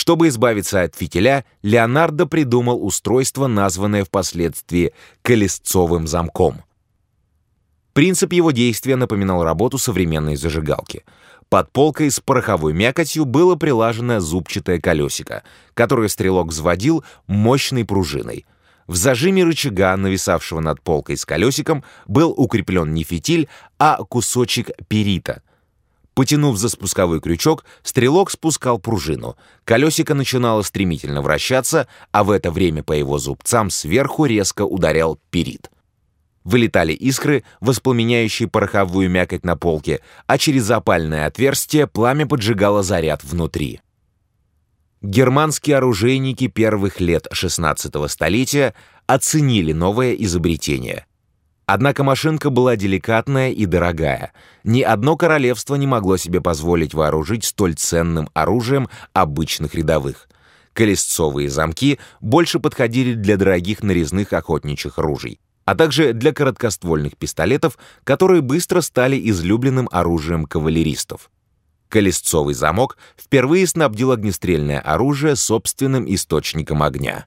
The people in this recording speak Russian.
Чтобы избавиться от фитиля, Леонардо придумал устройство, названное впоследствии колесцовым замком. Принцип его действия напоминал работу современной зажигалки. Под полкой с пороховой мякотью было прилажено зубчатое колесико, которое стрелок взводил мощной пружиной. В зажиме рычага, нависавшего над полкой с колесиком, был укреплен не фитиль, а кусочек перита — Потянув за спусковой крючок, стрелок спускал пружину. Колесико начинало стремительно вращаться, а в это время по его зубцам сверху резко ударял перит. Вылетали искры, воспламеняющие пороховую мякоть на полке, а через запальное отверстие пламя поджигало заряд внутри. Германские оружейники первых лет 16 столетия оценили новое изобретение — Однако машинка была деликатная и дорогая. Ни одно королевство не могло себе позволить вооружить столь ценным оружием обычных рядовых. Колесцовые замки больше подходили для дорогих нарезных охотничьих ружей, а также для короткоствольных пистолетов, которые быстро стали излюбленным оружием кавалеристов. Колесцовый замок впервые снабдил огнестрельное оружие собственным источником огня.